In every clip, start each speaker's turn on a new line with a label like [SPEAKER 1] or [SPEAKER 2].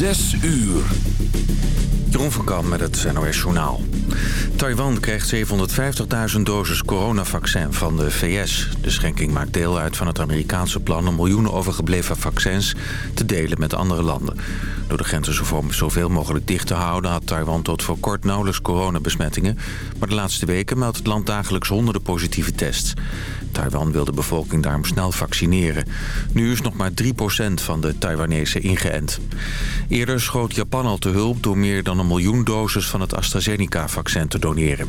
[SPEAKER 1] Zes uur.
[SPEAKER 2] Jeroen van Kam met het NOS Journaal. Taiwan krijgt 750.000 doses coronavaccin van de VS. De schenking maakt deel uit van het Amerikaanse plan... om miljoenen overgebleven vaccins te delen met andere landen. Door de grenzen zoveel mogelijk dicht te houden... had Taiwan tot voor kort nauwelijks coronabesmettingen. Maar de laatste weken meldt het land dagelijks honderden positieve tests. Taiwan wil de bevolking daarom snel vaccineren. Nu is nog maar 3% van de Taiwanese ingeënt. Eerder schoot Japan al te hulp door meer dan een miljoen doses van het AstraZeneca-vaccin te doneren.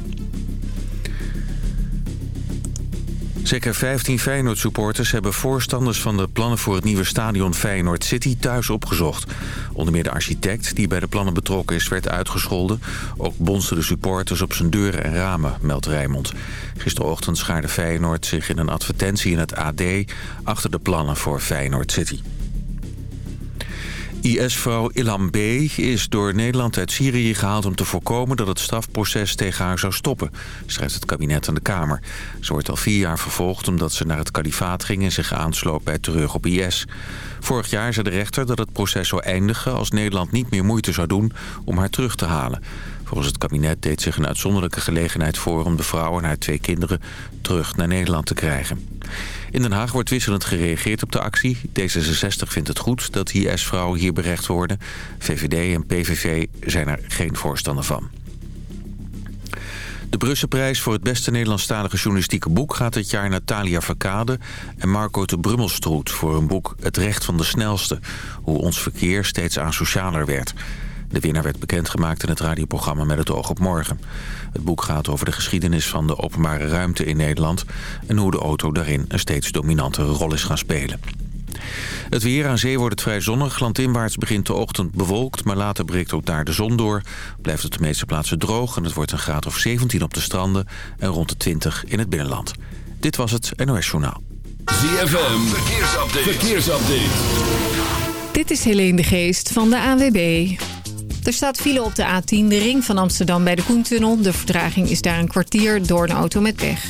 [SPEAKER 2] Zeker 15 Feyenoord-supporters hebben voorstanders van de plannen voor het nieuwe stadion Feyenoord City thuis opgezocht. Onder meer de architect die bij de plannen betrokken is werd uitgescholden. Ook bonsten de supporters op zijn deuren en ramen, meldt Rijmond. Gisterochtend schaarde Feyenoord zich in een advertentie in het AD achter de plannen voor Feyenoord City. IS-vrouw Ilham B. is door Nederland uit Syrië gehaald om te voorkomen dat het strafproces tegen haar zou stoppen, schrijft het kabinet aan de Kamer. Ze wordt al vier jaar vervolgd omdat ze naar het kalifaat ging en zich aansloot bij terug op IS. Vorig jaar zei de rechter dat het proces zou eindigen als Nederland niet meer moeite zou doen om haar terug te halen. Volgens het kabinet deed zich een uitzonderlijke gelegenheid voor om de vrouw en haar twee kinderen terug naar Nederland te krijgen. In Den Haag wordt wisselend gereageerd op de actie. D66 vindt het goed dat IS-vrouwen hier berecht worden. VVD en PVV zijn er geen voorstander van. De Brusselprijs voor het beste Nederlandstalige journalistieke boek... gaat dit jaar naar Talia Verkade en Marco de Brummelstroet... voor hun boek Het Recht van de Snelste. Hoe ons verkeer steeds asocialer werd. De winnaar werd bekendgemaakt in het radioprogramma Met het oog op morgen. Het boek gaat over de geschiedenis van de openbare ruimte in Nederland... en hoe de auto daarin een steeds dominantere rol is gaan spelen. Het weer aan zee wordt het vrij zonnig. Landinwaarts begint de ochtend bewolkt, maar later breekt ook daar de zon door. Blijft het de meeste plaatsen droog en het wordt een graad of 17 op de stranden... en rond de 20 in het binnenland. Dit was het NOS Journaal.
[SPEAKER 1] ZFM, verkeersupdate. verkeersupdate.
[SPEAKER 3] Dit is Helene de Geest van de AWB. Er staat file op de A10, de ring van Amsterdam bij de Koentunnel. De vertraging is daar een kwartier door een auto met pech.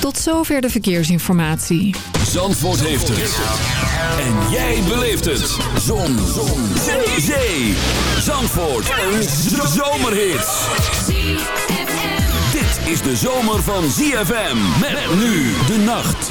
[SPEAKER 3] Tot zover de verkeersinformatie.
[SPEAKER 1] Zandvoort heeft het. En jij beleeft het. Zon. Zon. Zee. Zandvoort. Een zomerhit. Dit is de zomer van ZFM. Met nu de nacht.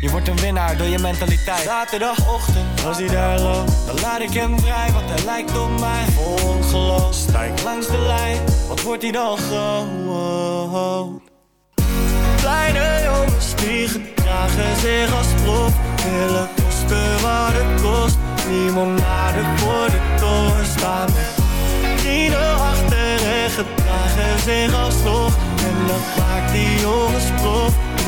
[SPEAKER 4] je wordt een winnaar door je mentaliteit. Zaterdagochtend, als hij daar loopt, dan laat ik hem vrij, want hij lijkt op mij. Ongeloof, stijg langs de lijn, wat wordt hij dan groot? Kleine jongens die gedragen zich als prof, willen kosten wat het kost. Limonade voor de toren staan met vrienden achter en gedragen zich als toch. En dat maakt die jongens prof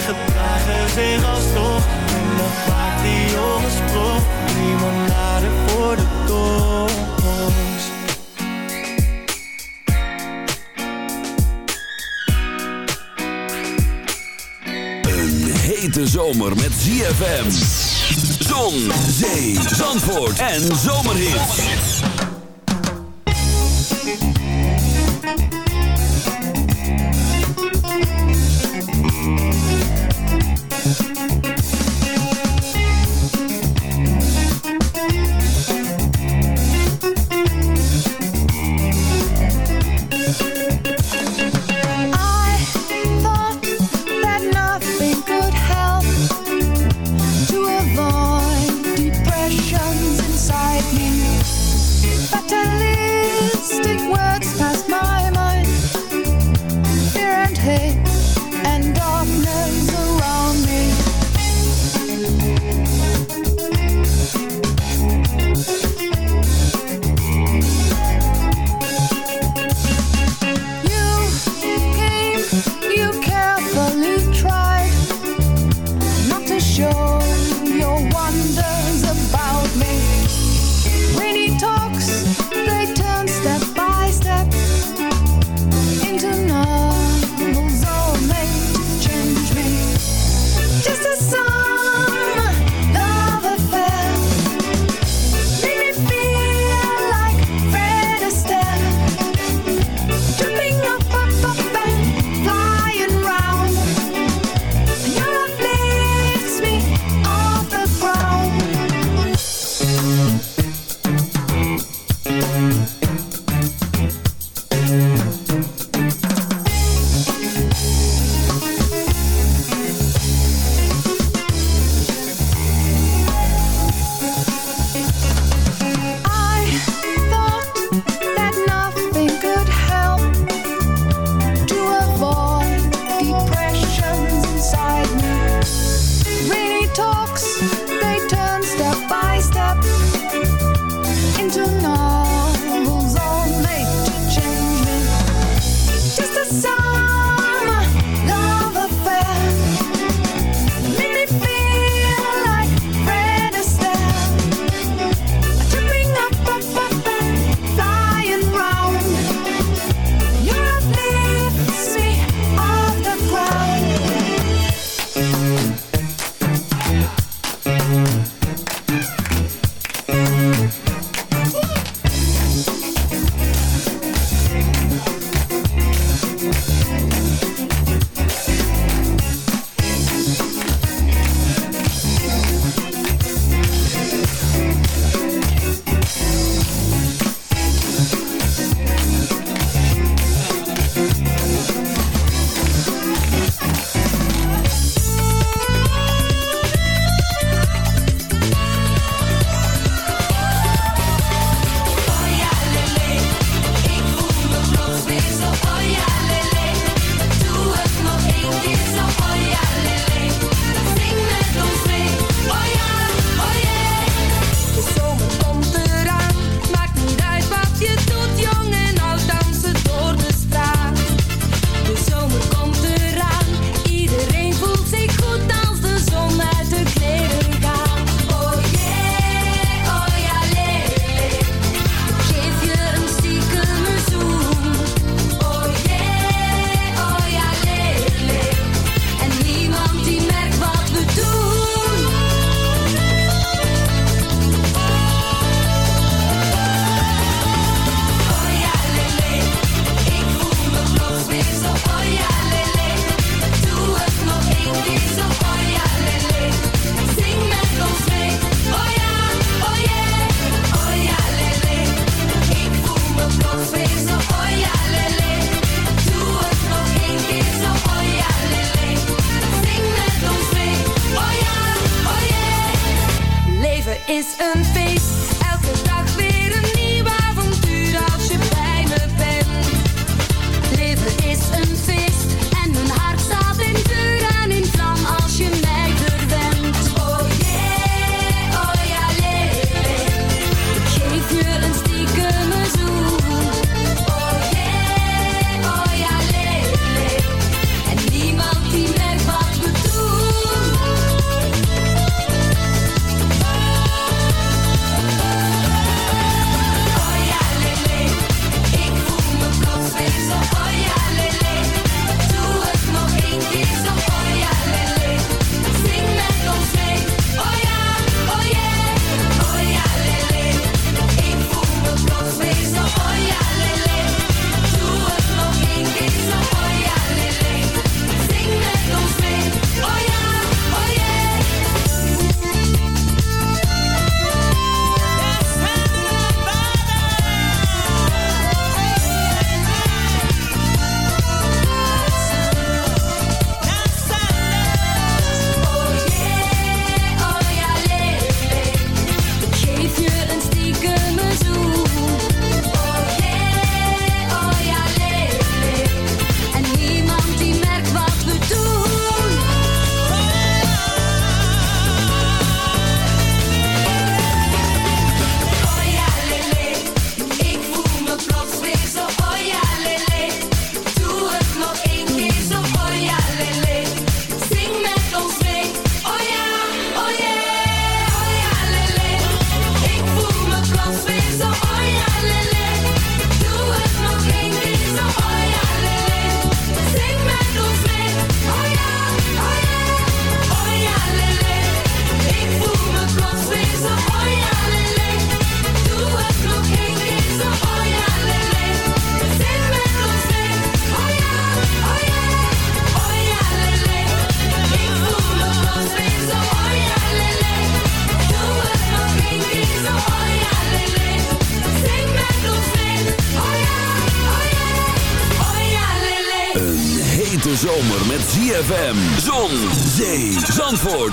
[SPEAKER 4] gedragen zich alsnog. En maakt die jongens prof, limonade voor de tocht.
[SPEAKER 5] Een hete zomer met ZFM. Zon, zee, zandvoort en zomerhit.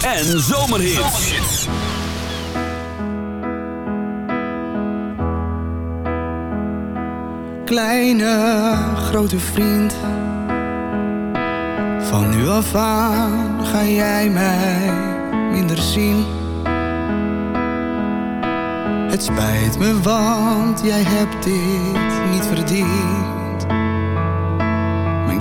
[SPEAKER 5] En zomerhits.
[SPEAKER 6] Kleine, grote vriend. Van nu af aan ga jij mij minder zien. Het spijt me, want jij hebt dit niet verdiend.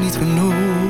[SPEAKER 6] niet genoeg.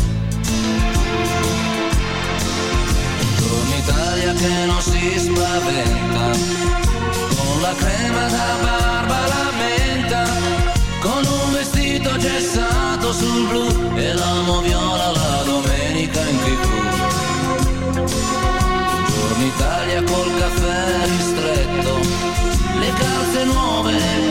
[SPEAKER 7] Che non si spaventa, con la crema da barba la menta, con un vestito gessato sul blu e l'amo viola la domenica in tv. Buongiorno Italia col caffè ristretto, le calze nuove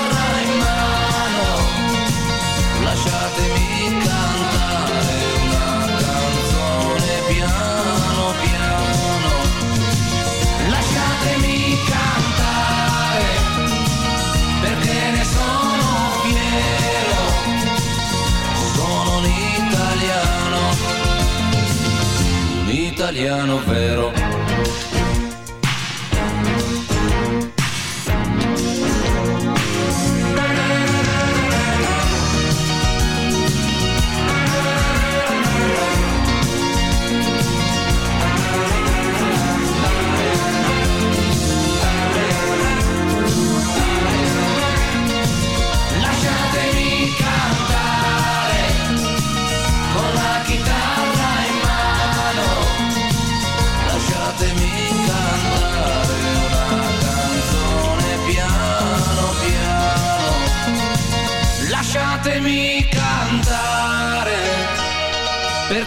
[SPEAKER 7] italiano vero.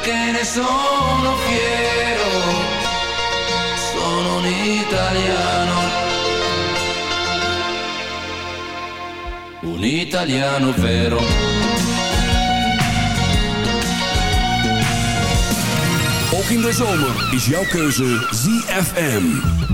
[SPEAKER 7] Perché ne sono fiero. Sono un italiano. un italiano vero.
[SPEAKER 5] Ook in de zomer is jouw keuze ZFM.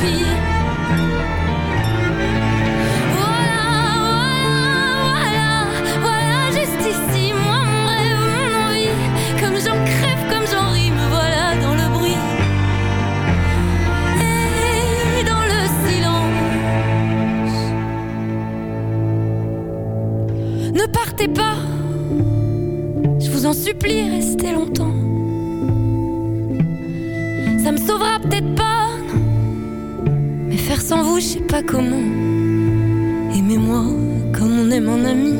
[SPEAKER 1] Voilà, voilà, voilà, voilà, juste ici, moi me rêve, me mouille. Comme j'en crève, comme j'en rime, me voilà dans le bruit et dans le silence. Ne partez pas, je vous en supplie, restez longtemps. Je sais pas comment. Aimez-moi comme on aime un ami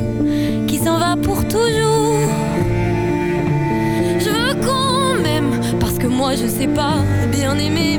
[SPEAKER 1] qui s'en va pour toujours. Je veux qu'on m'aime parce que moi je sais pas bien aimer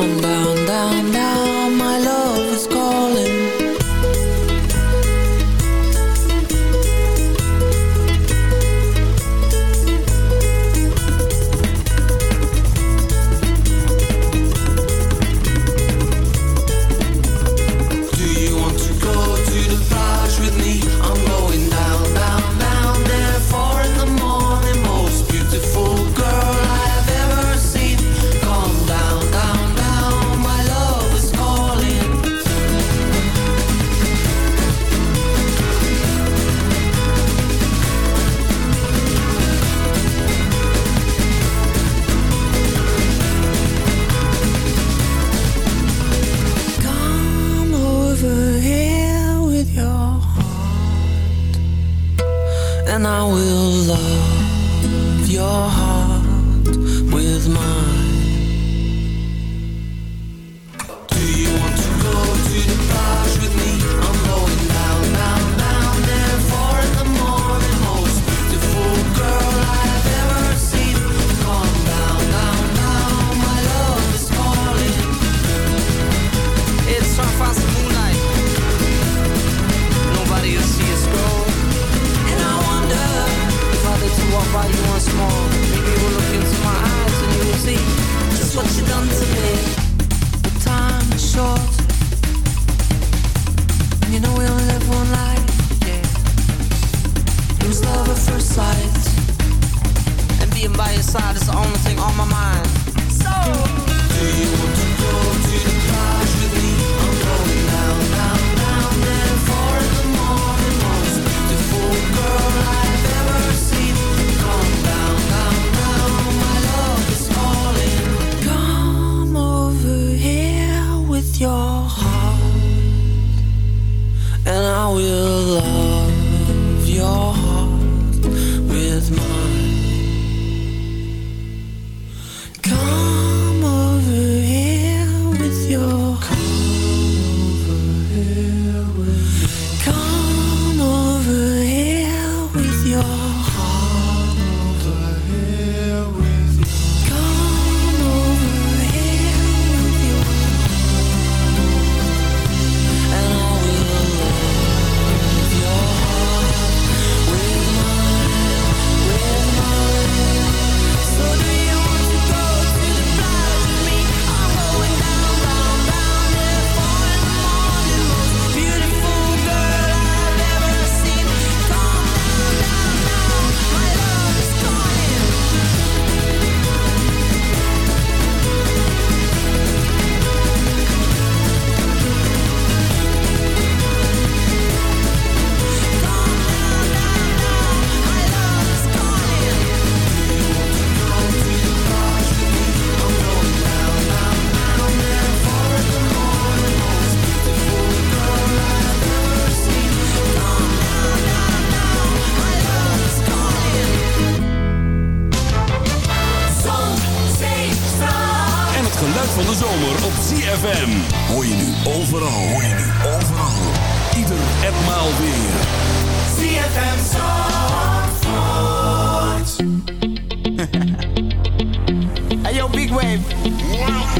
[SPEAKER 8] homebound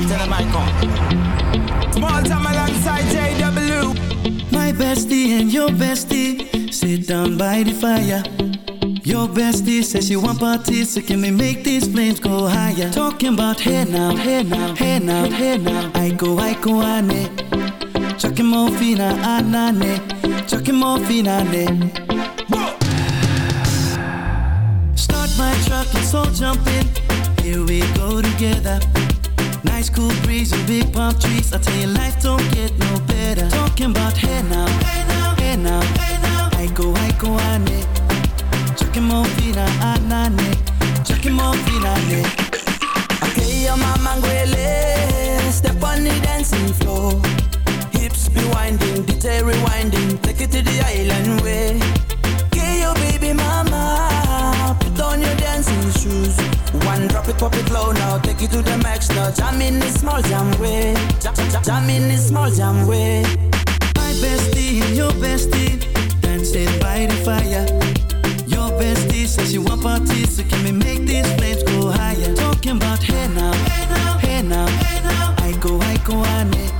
[SPEAKER 8] Tell them I come. Small time alongside JW.
[SPEAKER 9] My bestie and your bestie sit down by the fire. Your bestie says she want parties, so can we make these flames go higher? Talking about hey now, hey now, hey now, hey now. I go, I go, ane. Chucking more anane. Ah, ah, Chucking more fina, ah, ne. Start my truck, let's all jump in. Here we go together. Nice cool breeze and big palm trees. I tell you, life don't get no better. Talking about hey now, hey now, hey now, hey now. I go, I go, ane. Chucking more fina, anane. Ah, ah, Chucking more fina, ne.
[SPEAKER 10] Okay, your mama ngwele Step on the dancing floor Hips be winding, detail rewinding Take it to the island way Okay, your baby mama Put on your dancing shoes One drop it, pop it low now Take it to the max now Jam in this small jam way Jam, in this small jam way
[SPEAKER 9] My bestie and your bestie dancing by the fire. Your bestie says she want parties, so can we make these flames go higher? Talking about hey now, hey now, hey now, hey now. I go, I go, ane. Chucking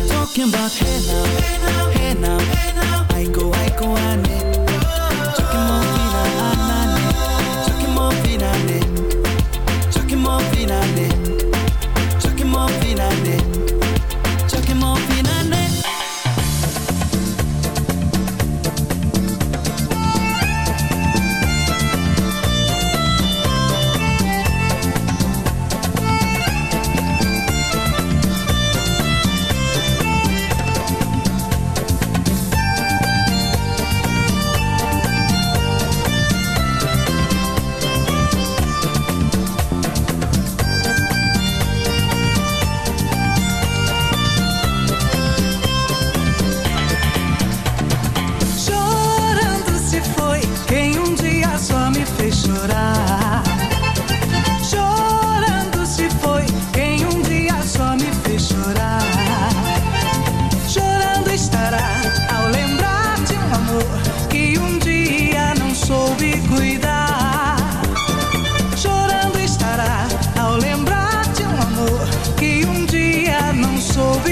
[SPEAKER 9] talking about hey now, hey now, hey now, hey now. I go, I go, I need.
[SPEAKER 11] so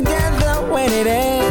[SPEAKER 12] Together when it ends.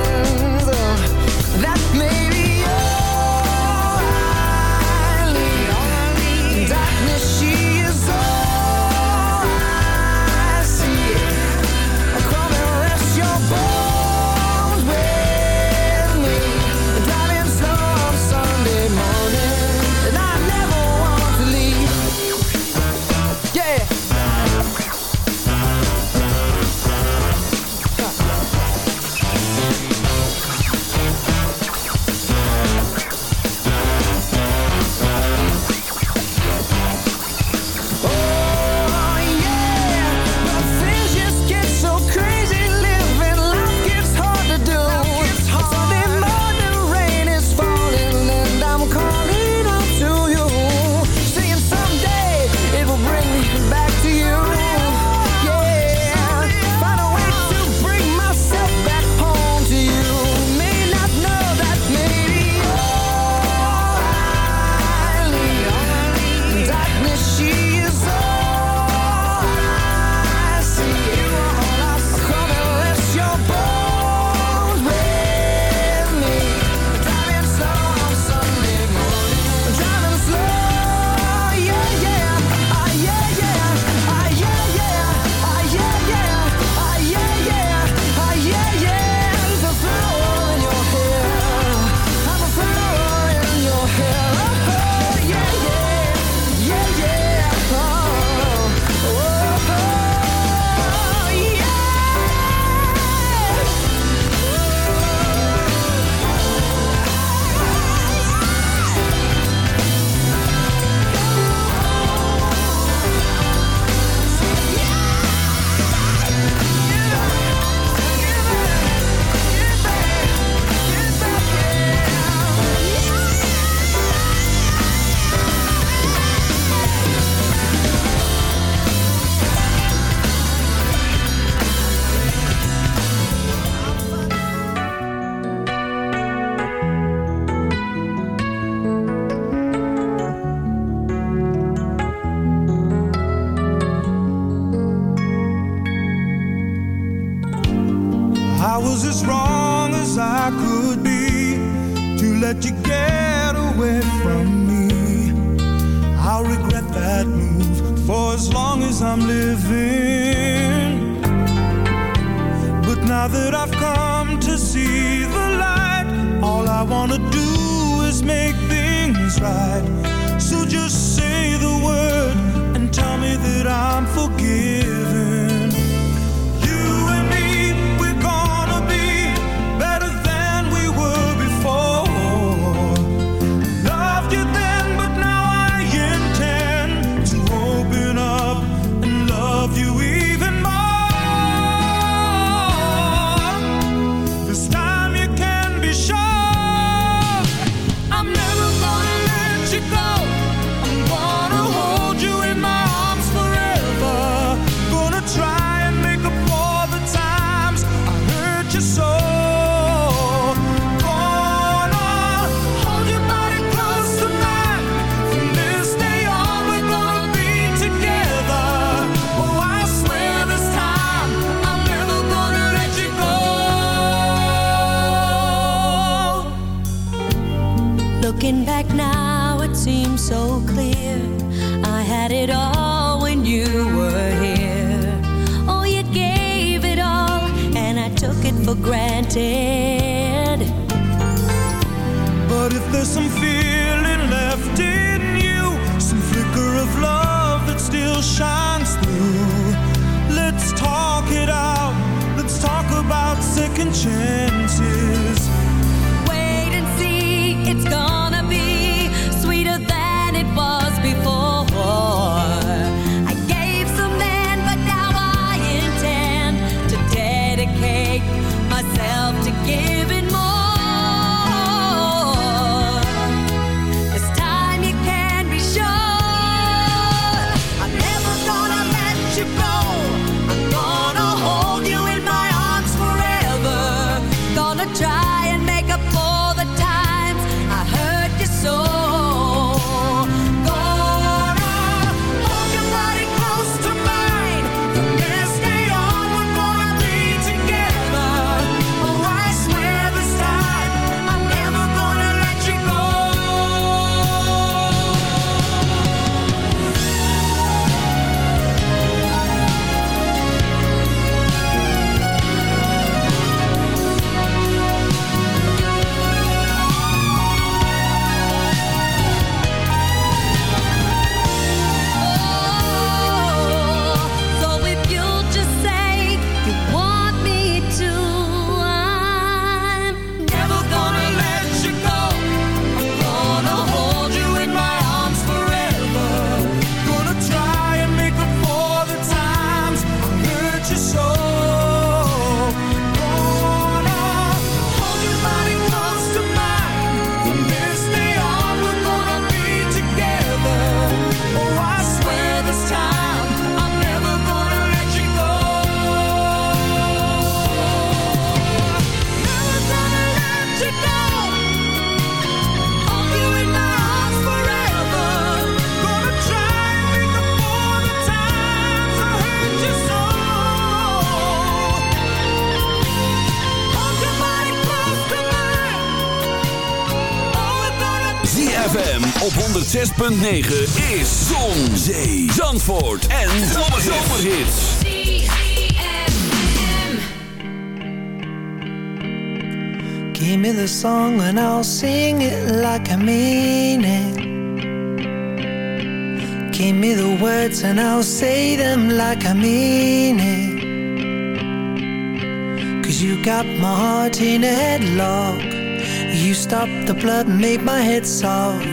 [SPEAKER 5] 106.9 is Zon, Zee, Zandvoort en Zomerhits.
[SPEAKER 8] Give me the song and I'll sing it like I mean it. Give me the words and I'll say them like I mean it. Cause you got my heart in a headlock. You stopped the blood and made my head soft.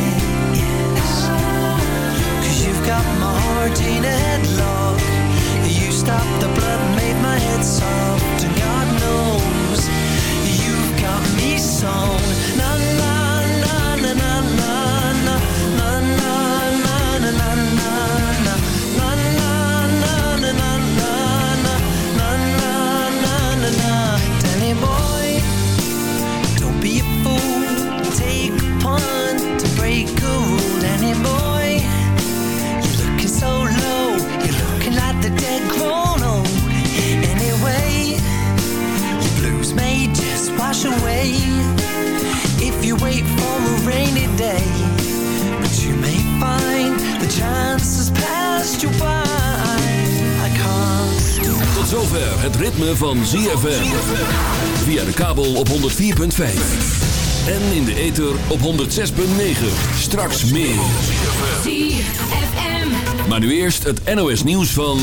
[SPEAKER 8] Got my heart in a headlock. You stopped the blood made my head soft. And God knows you've got me sewn. The chance has passed you by. I can't.
[SPEAKER 5] Tot zover het ritme van ZFM. Via de kabel op 104.5. En in de ether op 106.9. Straks meer. Maar nu eerst het NOS nieuws van...